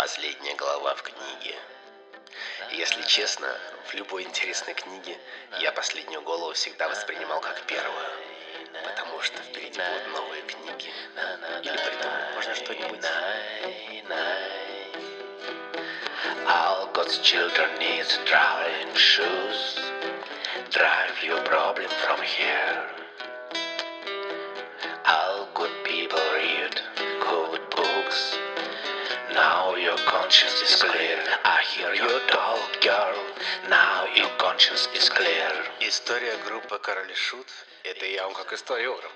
Последняя глава в книге. Если честно, в любой интересной книге я последнюю голову всегда воспринимал как первую. Потому что впереди будут новые книги. Или придумать можно что-нибудь. All God's children need traveling shoes. Drive your problem from here. All good people Now your conscience is clear. I hear you talk, girl. Now your conscience is clear. История группы Король Шут – это я вам как историограф.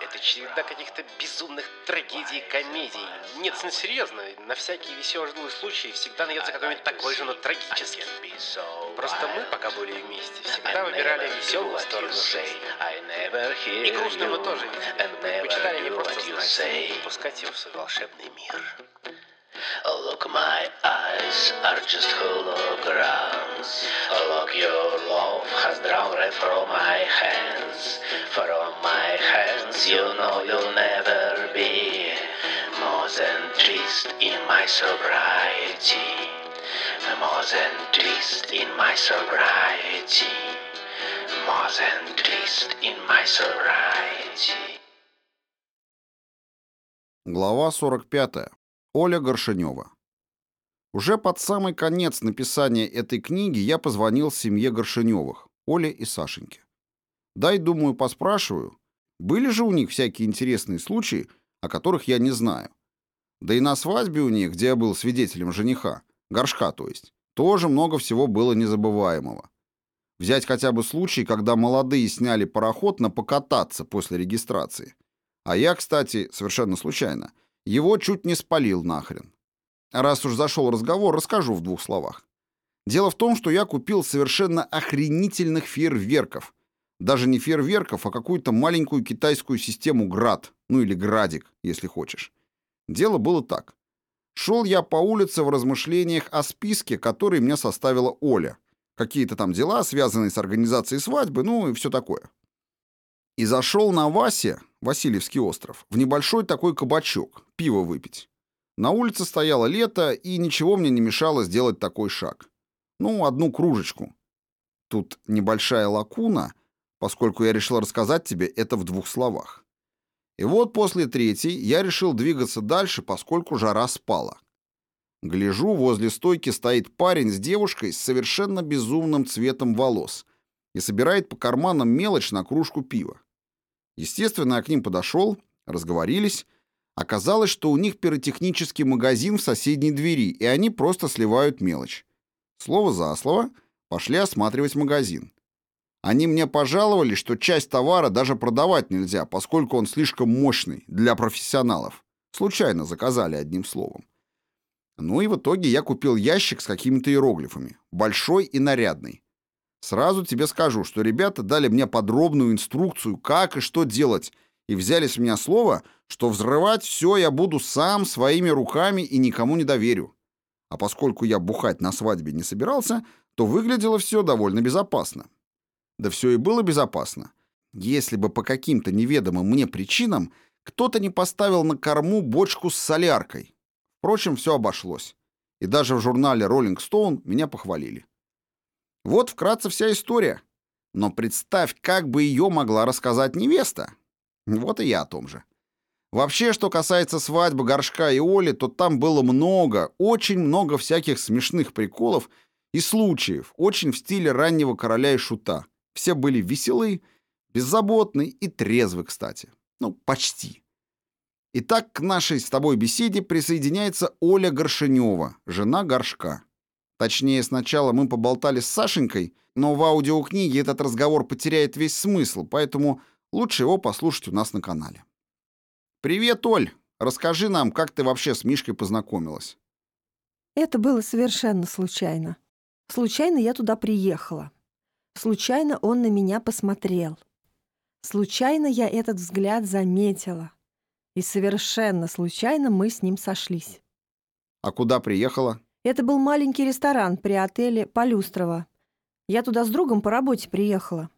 Это череда каких-то безумных трагедий и комедий. Нет, ну серьезно, на всякие веселые случаи всегда найдется какой-нибудь такой же, но трагический. Просто мы, пока были вместе, всегда выбирали веселую сторону жизни. И грустную мы тоже видели. Мы предпочитали не просто знать, а пускать его в свой волшебный мир. Look, my eyes are just holograms. Look, your love has drawn right from my hands. From my hands, you know you'll never be more than twist in my sobriety. More than twist in my sobriety. More than twist in my sobriety. Глава 45. Оля Горшинева. Уже под самый конец написания этой книги я позвонил семье Горшиневых, Оле и Сашеньке. Дай, думаю, поспрашиваю, были же у них всякие интересные случаи, о которых я не знаю. Да и на свадьбе у них, где я был свидетелем жениха, горшка то есть, тоже много всего было незабываемого. Взять хотя бы случай, когда молодые сняли пароход на покататься после регистрации. А я, кстати, совершенно случайно, его чуть не спалил нахрен. Раз уж зашел разговор, расскажу в двух словах. Дело в том, что я купил совершенно охренительных фейерверков. Даже не фейерверков, а какую-то маленькую китайскую систему «Град», ну или «Градик», если хочешь. Дело было так. Шел я по улице в размышлениях о списке, который мне составила Оля. Какие-то там дела, связанные с организацией свадьбы, ну и все такое. И зашел на Васе, Васильевский остров, в небольшой такой кабачок, пиво выпить. На улице стояло лето, и ничего мне не мешало сделать такой шаг. Ну, одну кружечку. Тут небольшая лакуна, поскольку я решил рассказать тебе это в двух словах. И вот после третьей я решил двигаться дальше, поскольку жара спала. Гляжу, возле стойки стоит парень с девушкой с совершенно безумным цветом волос и собирает по карманам мелочь на кружку пива. Естественно, я к ним подошел, разговорились. Оказалось, что у них пиротехнический магазин в соседней двери, и они просто сливают мелочь. Слово за слово пошли осматривать магазин. Они мне пожаловали, что часть товара даже продавать нельзя, поскольку он слишком мощный для профессионалов. Случайно заказали одним словом. Ну и в итоге я купил ящик с какими-то иероглифами, большой и нарядный. Сразу тебе скажу, что ребята дали мне подробную инструкцию, как и что делать, и взяли с меня слово, что взрывать все я буду сам своими руками и никому не доверю. А поскольку я бухать на свадьбе не собирался, то выглядело все довольно безопасно. Да все и было безопасно. Если бы по каким-то неведомым мне причинам кто-то не поставил на корму бочку с соляркой. Впрочем, все обошлось. И даже в журнале Rolling Stone меня похвалили. Вот вкратце вся история. Но представь, как бы ее могла рассказать невеста. Вот и я о том же. Вообще, что касается свадьбы Горшка и Оли, то там было много, очень много всяких смешных приколов и случаев, очень в стиле раннего короля и шута. Все были веселы, беззаботны и трезвы, кстати. Ну, почти. Итак, к нашей с тобой беседе присоединяется Оля Горшинева, жена Горшка. Точнее, сначала мы поболтали с Сашенькой, но в аудиокниге этот разговор потеряет весь смысл, поэтому лучше его послушать у нас на канале. «Привет, Оль! Расскажи нам, как ты вообще с Мишкой познакомилась?» Это было совершенно случайно. Случайно я туда приехала. Случайно он на меня посмотрел. Случайно я этот взгляд заметила. И совершенно случайно мы с ним сошлись. «А куда приехала?» Это был маленький ресторан при отеле Полюстрова. Я туда с другом по работе приехала.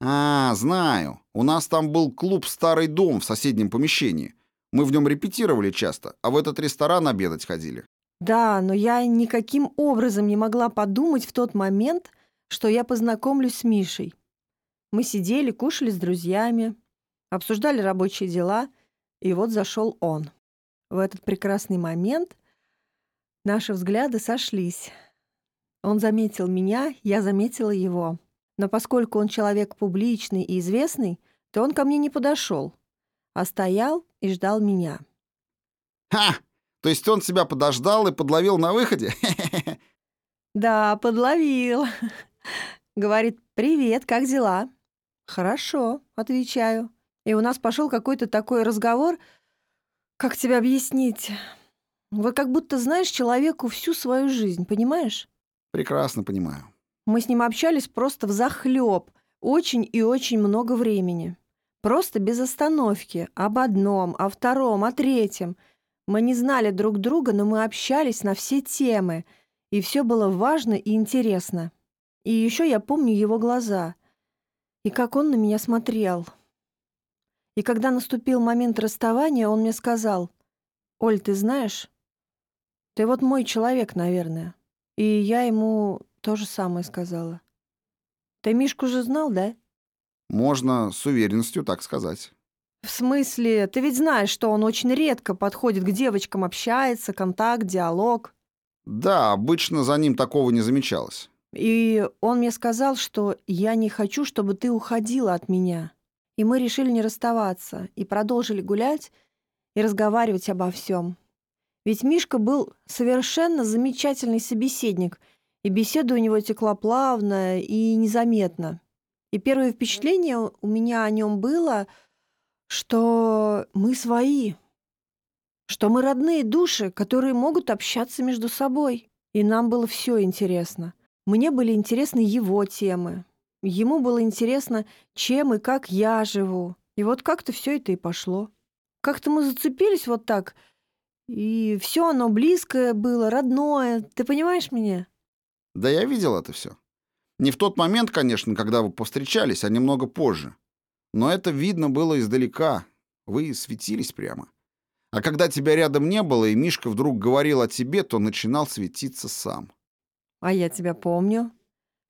А, знаю. У нас там был клуб «Старый дом» в соседнем помещении. Мы в нем репетировали часто, а в этот ресторан обедать ходили. Да, но я никаким образом не могла подумать в тот момент, что я познакомлюсь с Мишей. Мы сидели, кушали с друзьями, обсуждали рабочие дела, и вот зашел он. В этот прекрасный момент наши взгляды сошлись. Он заметил меня, я заметила его. Но поскольку он человек публичный и известный, то он ко мне не подошел, а стоял и ждал меня. «Ха! То есть он тебя подождал и подловил на выходе?» «Да, подловил». Говорит, «Привет, как дела?» «Хорошо», — отвечаю. И у нас пошел какой-то такой разговор, как тебе объяснить? Вы как будто знаешь человеку всю свою жизнь, понимаешь? Прекрасно понимаю. Мы с ним общались просто в захлеб, очень и очень много времени. Просто без остановки, об одном, о втором, о третьем. Мы не знали друг друга, но мы общались на все темы, и все было важно и интересно. И еще я помню его глаза, и как он на меня смотрел. И когда наступил момент расставания, он мне сказал, «Оль, ты знаешь, ты вот мой человек, наверное». И я ему то же самое сказала. Ты Мишку же знал, да? Можно с уверенностью так сказать. В смысле, ты ведь знаешь, что он очень редко подходит к девочкам, общается, контакт, диалог. Да, обычно за ним такого не замечалось. И он мне сказал, что я не хочу, чтобы ты уходила от меня. И мы решили не расставаться, и продолжили гулять и разговаривать обо всем. Ведь Мишка был совершенно замечательный собеседник, и беседа у него текла плавно и незаметно. И первое впечатление у меня о нем было, что мы свои, что мы родные души, которые могут общаться между собой. И нам было все интересно. Мне были интересны его темы. Ему было интересно, чем и как я живу. И вот как-то все это и пошло. Как-то мы зацепились вот так — и все оно близкое было, родное. Ты понимаешь меня? Да я видел это все. Не в тот момент, конечно, когда вы повстречались, а немного позже. Но это видно было издалека. Вы светились прямо. А когда тебя рядом не было, и Мишка вдруг говорил о тебе, то начинал светиться сам. А я тебя помню.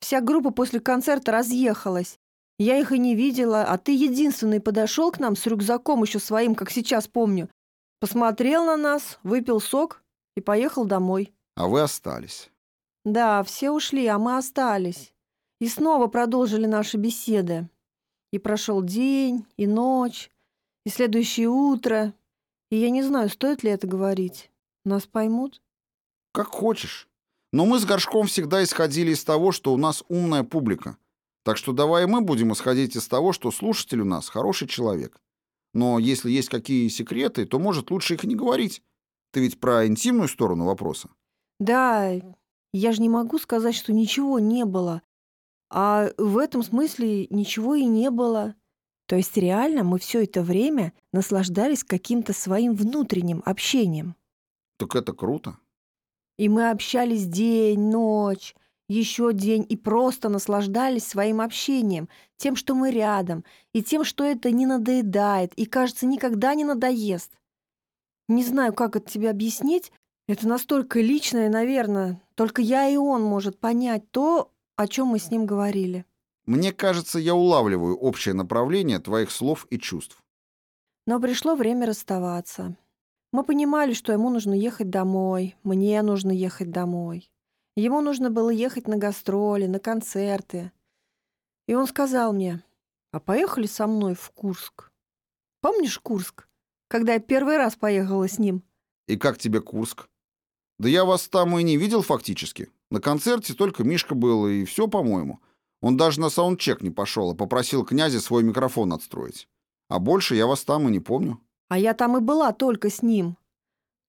Вся группа после концерта разъехалась. Я их и не видела, а ты единственный подошел к нам с рюкзаком еще своим, как сейчас помню, Посмотрел на нас, выпил сок и поехал домой. А вы остались. Да, все ушли, а мы остались. И снова продолжили наши беседы. И прошел день, и ночь, и следующее утро. И я не знаю, стоит ли это говорить. Нас поймут? Как хочешь. Но мы с Горшком всегда исходили из того, что у нас умная публика. Так что давай мы будем исходить из того, что слушатель у нас хороший человек. Но если есть какие секреты, то, может, лучше их не говорить. Ты ведь про интимную сторону вопроса. Да, я же не могу сказать, что ничего не было. А в этом смысле ничего и не было. То есть реально мы все это время наслаждались каким-то своим внутренним общением. Так это круто. И мы общались день, ночь, еще день и просто наслаждались своим общением, тем, что мы рядом, и тем, что это не надоедает и, кажется, никогда не надоест. Не знаю, как это тебе объяснить. Это настолько личное, наверное. Только я и он может понять то, о чем мы с ним говорили. Мне кажется, я улавливаю общее направление твоих слов и чувств. Но пришло время расставаться. Мы понимали, что ему нужно ехать домой, мне нужно ехать домой. Ему нужно было ехать на гастроли, на концерты. И он сказал мне, а поехали со мной в Курск. Помнишь Курск, когда я первый раз поехала с ним? И как тебе Курск? Да я вас там и не видел фактически. На концерте только Мишка был, и все, по-моему. Он даже на саундчек не пошел, а попросил князя свой микрофон отстроить. А больше я вас там и не помню. А я там и была только с ним.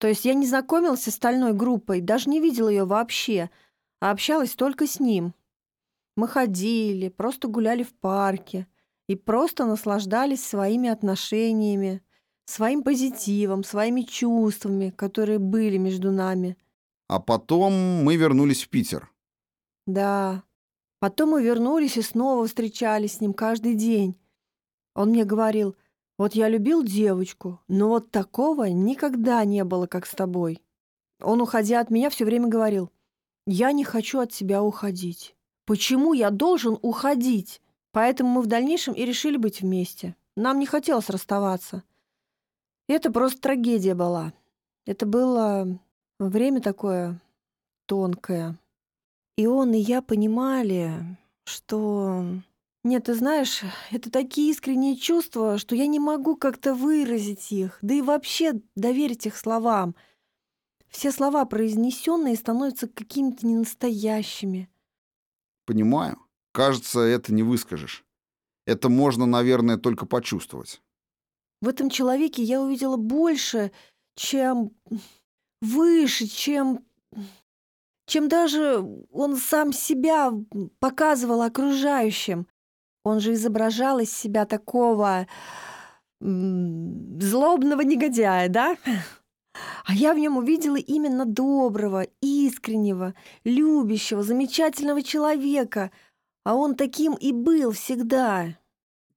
То есть я не знакомилась с остальной группой, даже не видела ее вообще, а общалась только с ним. Мы ходили, просто гуляли в парке и просто наслаждались своими отношениями, своим позитивом, своими чувствами, которые были между нами. А потом мы вернулись в Питер. Да. Потом мы вернулись и снова встречались с ним каждый день. Он мне говорил, вот я любил девочку, но вот такого никогда не было, как с тобой. Он, уходя от меня, все время говорил, «Я не хочу от тебя уходить. Почему я должен уходить?» Поэтому мы в дальнейшем и решили быть вместе. Нам не хотелось расставаться. Это просто трагедия была. Это было время такое тонкое. И он, и я понимали, что... Нет, ты знаешь, это такие искренние чувства, что я не могу как-то выразить их, да и вообще доверить их словам. Все слова произнесенные становятся какими-то ненастоящими. Понимаю. Кажется, это не выскажешь. Это можно, наверное, только почувствовать. В этом человеке я увидела больше, чем выше, чем чем даже он сам себя показывал окружающим. Он же изображал из себя такого злобного негодяя, да? А я в нем увидела именно доброго, искреннего, любящего, замечательного человека, а он таким и был всегда.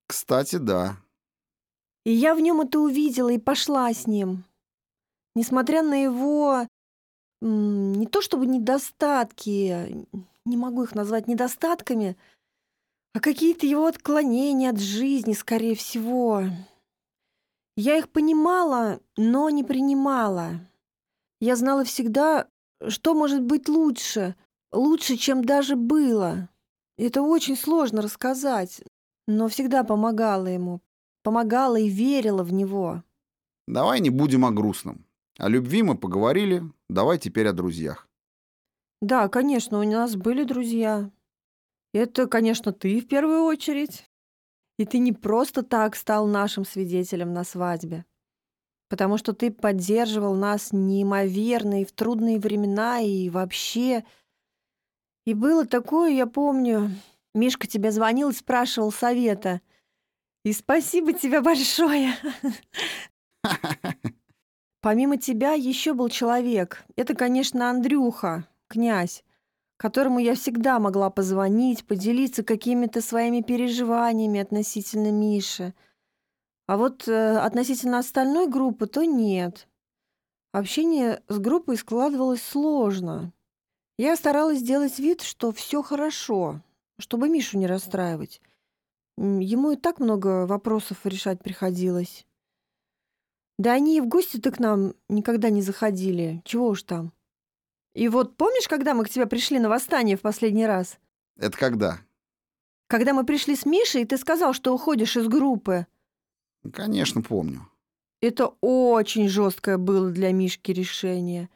Кстати, да. И я в нем это увидела и пошла с ним. Несмотря на его не то чтобы недостатки, не могу их назвать недостатками, а какие-то его отклонения от жизни, скорее всего. Я их понимала, но не принимала. Я знала всегда, что может быть лучше, лучше, чем даже было. Это очень сложно рассказать, но всегда помогала ему, помогала и верила в него. Давай не будем о грустном. О любви мы поговорили, давай теперь о друзьях. Да, конечно, у нас были друзья. Это, конечно, ты в первую очередь. И ты не просто так стал нашим свидетелем на свадьбе, потому что ты поддерживал нас неимоверно и в трудные времена, и вообще и было такое, я помню, Мишка тебе звонил и спрашивал совета. И спасибо тебе большое. Помимо тебя еще был человек. Это, конечно, Андрюха, князь, которому я всегда могла позвонить, поделиться какими-то своими переживаниями относительно Миши. А вот э, относительно остальной группы, то нет. Общение с группой складывалось сложно. Я старалась сделать вид, что все хорошо, чтобы Мишу не расстраивать. Ему и так много вопросов решать приходилось. Да они и в гости-то к нам никогда не заходили. Чего уж там. И вот помнишь, когда мы к тебе пришли на восстание в последний раз? Это когда? Когда мы пришли с Мишей, и ты сказал, что уходишь из группы. Конечно, помню. Это очень жесткое было для Мишки решение.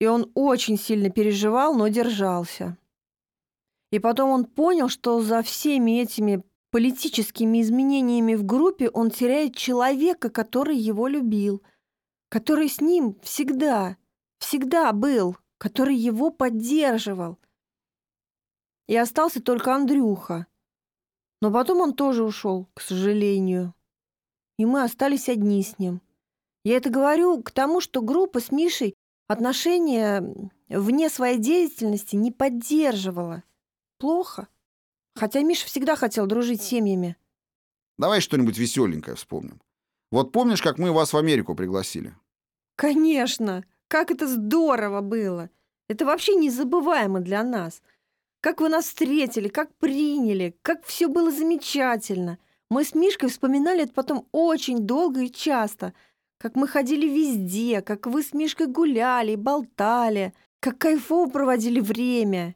И он очень сильно переживал, но держался. И потом он понял, что за всеми этими политическими изменениями в группе он теряет человека, который его любил, который с ним всегда, всегда был, который его поддерживал. И остался только Андрюха. Но потом он тоже ушел, к сожалению. И мы остались одни с ним. Я это говорю к тому, что группа с Мишей отношения вне своей деятельности не поддерживала. Плохо. Хотя Миша всегда хотел дружить с семьями. Давай что-нибудь веселенькое вспомним. Вот помнишь, как мы вас в Америку пригласили? Конечно. Как это здорово было. Это вообще незабываемо для нас. Как вы нас встретили, как приняли, как все было замечательно. Мы с Мишкой вспоминали это потом очень долго и часто – как мы ходили везде, как вы с Мишкой гуляли, болтали, как кайфово проводили время.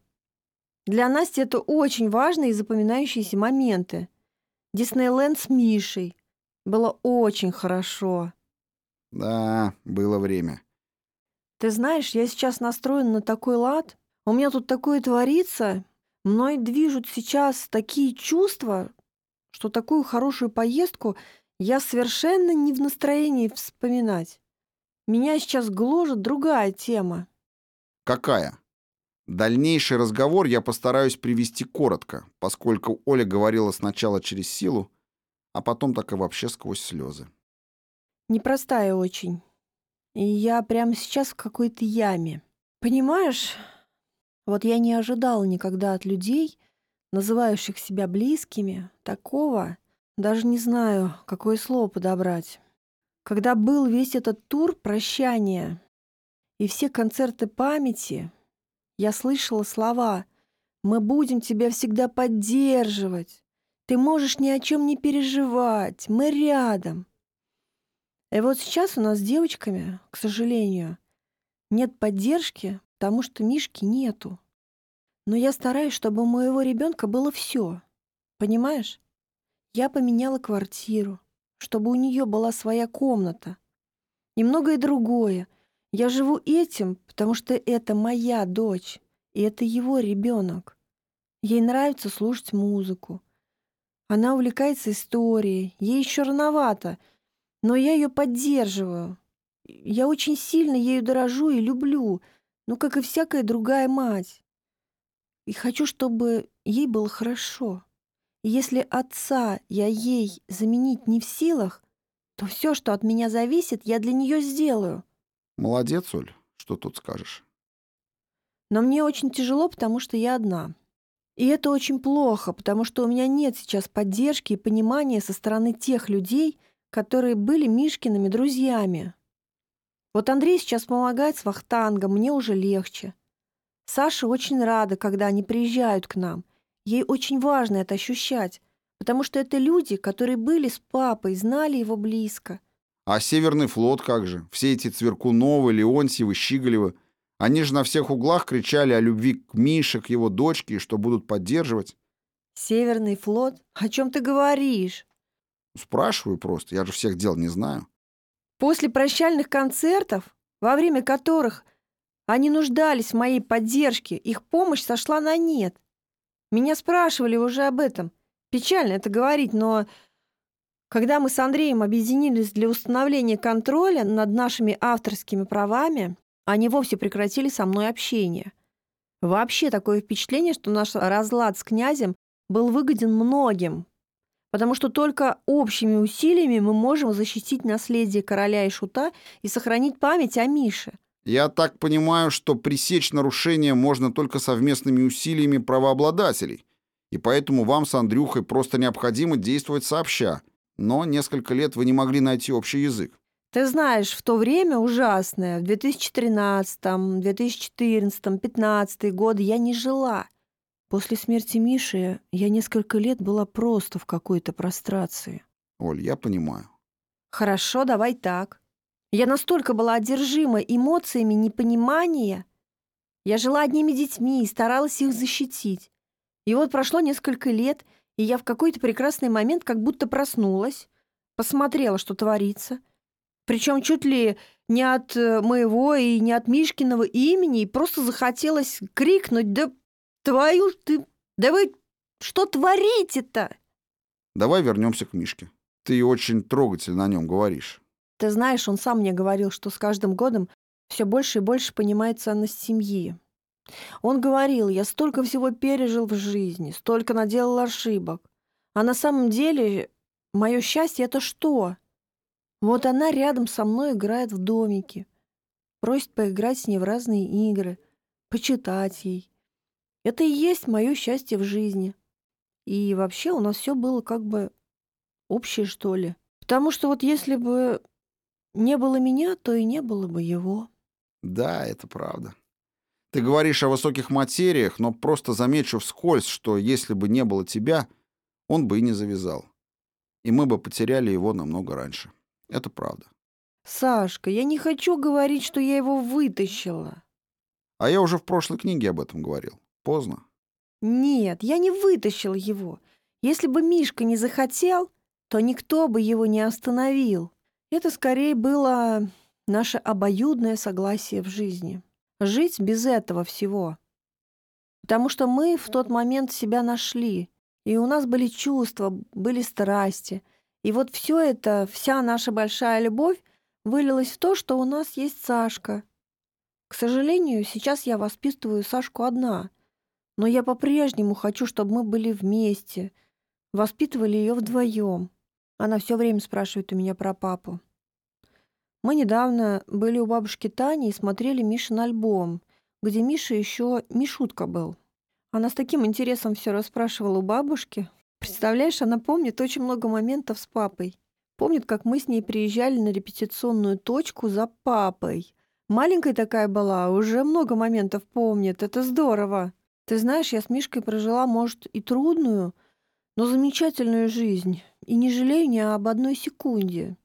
Для Насти это очень важные и запоминающиеся моменты. Диснейленд с Мишей. Было очень хорошо. Да, было время. Ты знаешь, я сейчас настроен на такой лад. У меня тут такое творится. Мной движут сейчас такие чувства, что такую хорошую поездку я совершенно не в настроении вспоминать. Меня сейчас гложет другая тема. Какая? Дальнейший разговор я постараюсь привести коротко, поскольку Оля говорила сначала через силу, а потом так и вообще сквозь слезы. Непростая очень. Я прямо сейчас в какой-то яме. Понимаешь, вот я не ожидала никогда от людей, называющих себя близкими, такого, даже не знаю, какое слово подобрать. Когда был весь этот тур прощания, И все концерты памяти я слышала слова «Мы будем тебя всегда поддерживать», «Ты можешь ни о чем не переживать», «Мы рядом». И вот сейчас у нас с девочками, к сожалению, нет поддержки, потому что Мишки нету. Но я стараюсь, чтобы у моего ребенка было все. Понимаешь? Я поменяла квартиру, чтобы у нее была своя комната. И многое другое. Я живу этим, потому что это моя дочь, и это его ребенок. Ей нравится слушать музыку. Она увлекается историей. Ей еще рановато, но я ее поддерживаю. Я очень сильно ею дорожу и люблю, ну, как и всякая другая мать. И хочу, чтобы ей было хорошо. И если отца я ей заменить не в силах, то все, что от меня зависит, я для нее сделаю. Молодец, Оль, что тут скажешь. Но мне очень тяжело, потому что я одна. И это очень плохо, потому что у меня нет сейчас поддержки и понимания со стороны тех людей, которые были Мишкиными друзьями. Вот Андрей сейчас помогает с вахтангом, мне уже легче. Саша очень рада, когда они приезжают к нам. Ей очень важно это ощущать, потому что это люди, которые были с папой, знали его близко. А Северный флот как же? Все эти Цверкуновы, Леонтьевы, Щиголевы. Они же на всех углах кричали о любви к Мише, к его дочке, и что будут поддерживать. Северный флот? О чем ты говоришь? Спрашиваю просто, я же всех дел не знаю. После прощальных концертов, во время которых они нуждались в моей поддержке, их помощь сошла на нет. Меня спрашивали уже об этом. Печально это говорить, но когда мы с Андреем объединились для установления контроля над нашими авторскими правами, они вовсе прекратили со мной общение. Вообще такое впечатление, что наш разлад с князем был выгоден многим, потому что только общими усилиями мы можем защитить наследие короля и шута и сохранить память о Мише. Я так понимаю, что пресечь нарушение можно только совместными усилиями правообладателей, и поэтому вам с Андрюхой просто необходимо действовать сообща, но несколько лет вы не могли найти общий язык. Ты знаешь, в то время ужасное, в 2013, 2014, 2015 годы я не жила. После смерти Миши я несколько лет была просто в какой-то прострации. Оль, я понимаю. Хорошо, давай так. Я настолько была одержима эмоциями непонимания. Я жила одними детьми и старалась их защитить. И вот прошло несколько лет, и я в какой-то прекрасный момент как будто проснулась, посмотрела, что творится. Причем чуть ли не от э, моего и не от Мишкиного имени, и просто захотелось крикнуть «Да Твою ж ты... Да вы что творите-то? Давай вернемся к Мишке. Ты очень трогательно о нем говоришь. Ты знаешь, он сам мне говорил, что с каждым годом все больше и больше понимает ценность семьи. Он говорил, я столько всего пережил в жизни, столько наделал ошибок. А на самом деле мое счастье — это что? Вот она рядом со мной играет в домике, просит поиграть с ней в разные игры, почитать ей, это и есть мое счастье в жизни. И вообще у нас все было как бы общее, что ли. Потому что вот если бы не было меня, то и не было бы его. Да, это правда. Ты говоришь о высоких материях, но просто замечу вскользь, что если бы не было тебя, он бы и не завязал. И мы бы потеряли его намного раньше. Это правда. Сашка, я не хочу говорить, что я его вытащила. А я уже в прошлой книге об этом говорил. Поздно. Нет, я не вытащил его. Если бы Мишка не захотел, то никто бы его не остановил. Это скорее было наше обоюдное согласие в жизни. Жить без этого всего. Потому что мы в тот момент себя нашли, и у нас были чувства, были страсти. И вот все это, вся наша большая любовь вылилась в то, что у нас есть Сашка. К сожалению, сейчас я воспитываю Сашку одна — но я по-прежнему хочу, чтобы мы были вместе, воспитывали ее вдвоем. Она все время спрашивает у меня про папу. Мы недавно были у бабушки Тани и смотрели Мишин альбом, где Миша еще Мишутка был. Она с таким интересом все расспрашивала у бабушки. Представляешь, она помнит очень много моментов с папой. Помнит, как мы с ней приезжали на репетиционную точку за папой. Маленькая такая была, уже много моментов помнит. Это здорово. Ты знаешь, я с Мишкой прожила, может, и трудную, но замечательную жизнь. И не жалею ни об одной секунде.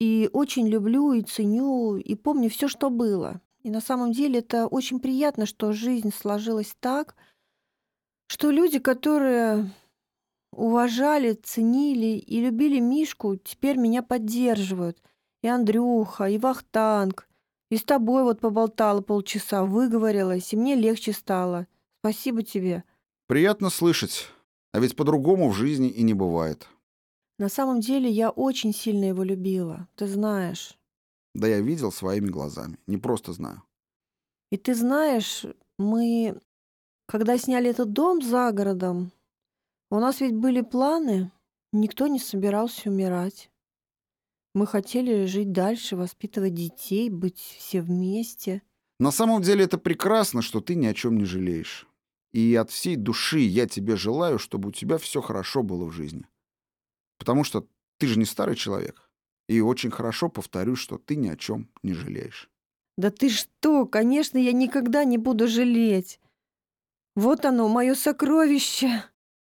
И очень люблю и ценю, и помню все, что было. И на самом деле это очень приятно, что жизнь сложилась так, что люди, которые уважали, ценили и любили Мишку, теперь меня поддерживают. И Андрюха, и Вахтанг. И с тобой вот поболтала полчаса, выговорилась, и мне легче стало. Спасибо тебе. Приятно слышать. А ведь по-другому в жизни и не бывает. На самом деле я очень сильно его любила, ты знаешь. Да я видел своими глазами, не просто знаю. И ты знаешь, мы, когда сняли этот дом за городом, у нас ведь были планы, никто не собирался умирать. Мы хотели жить дальше, воспитывать детей, быть все вместе. На самом деле это прекрасно, что ты ни о чем не жалеешь. И от всей души я тебе желаю, чтобы у тебя все хорошо было в жизни. Потому что ты же не старый человек. И очень хорошо повторю, что ты ни о чем не жалеешь. Да ты что? Конечно, я никогда не буду жалеть. Вот оно, мое сокровище.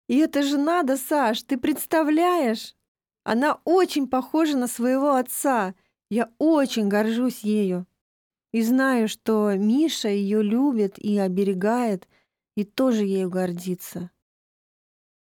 И это же надо, Саш, ты представляешь? Она очень похожа на своего отца. Я очень горжусь ею. И знаю, что Миша ее любит и оберегает, и тоже ею гордится.